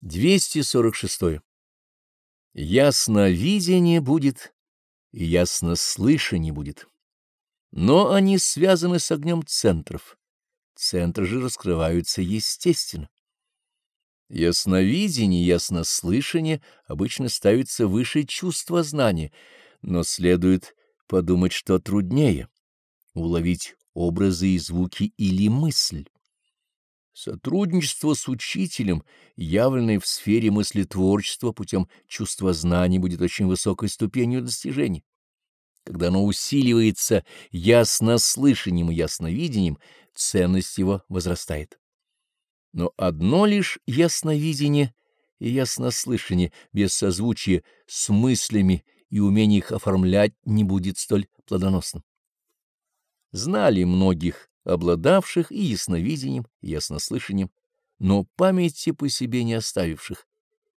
246. Ясновидение будет, и яснослышание будет. Но они связаны с огнем центров. Центры же раскрываются естественно. Ясновидение, яснослышание обычно ставится выше чувства знания, но следует подумать, что труднее — уловить образы и звуки или мысль. Сотрудничество с учителем, явленное в сфере мыслетворчества путем чувствознания, будет очень высокой ступенью достижения. Когда оно усиливается яснослышанием и ясновидением, ценность его возрастает. Но одно лишь ясновидение и яснослышание без созвучия с мыслями и умения их оформлять не будет столь плодоносным. Знали многих обладавших и ясновидением, и яснослышанием, но памяти по себе не оставивших,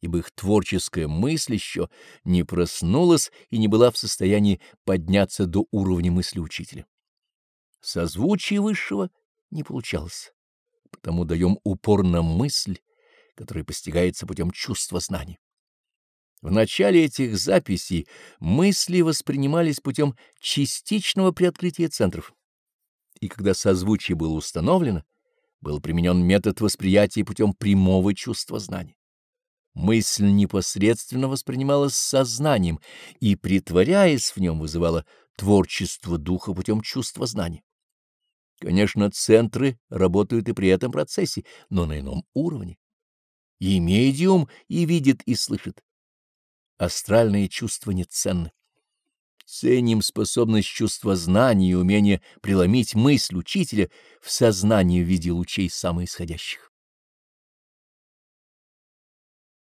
ибо их творческая мысль еще не проснулась и не была в состоянии подняться до уровня мысли учителя. Созвучие высшего не получалось, потому даем упор на мысль, которая постигается путем чувства знания. В начале этих записей мысли воспринимались путем частичного приоткрытия центров и когда созвучие было установлено, был применен метод восприятия путем прямого чувства знания. Мысль непосредственно воспринималась сознанием и, притворяясь в нем, вызывала творчество духа путем чувства знания. Конечно, центры работают и при этом процессе, но на ином уровне. И медиум и видит, и слышит. Астральные чувства неценны. Ценим способность чувства знания и умение преломить мысль учителя в сознание в виде лучей самоисходящих.